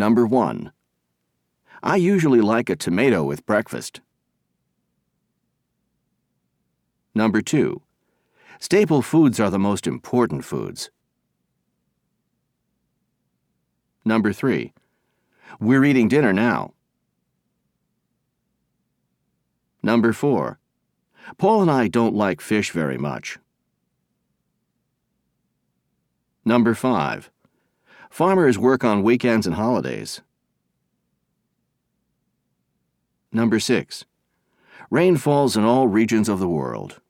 Number 1. I usually like a tomato with breakfast. Number 2. Staple foods are the most important foods. Number 3. We're eating dinner now. Number 4. Paul and I don't like fish very much. Number 5. Farmers work on weekends and holidays. Number 6. Rain falls in all regions of the world.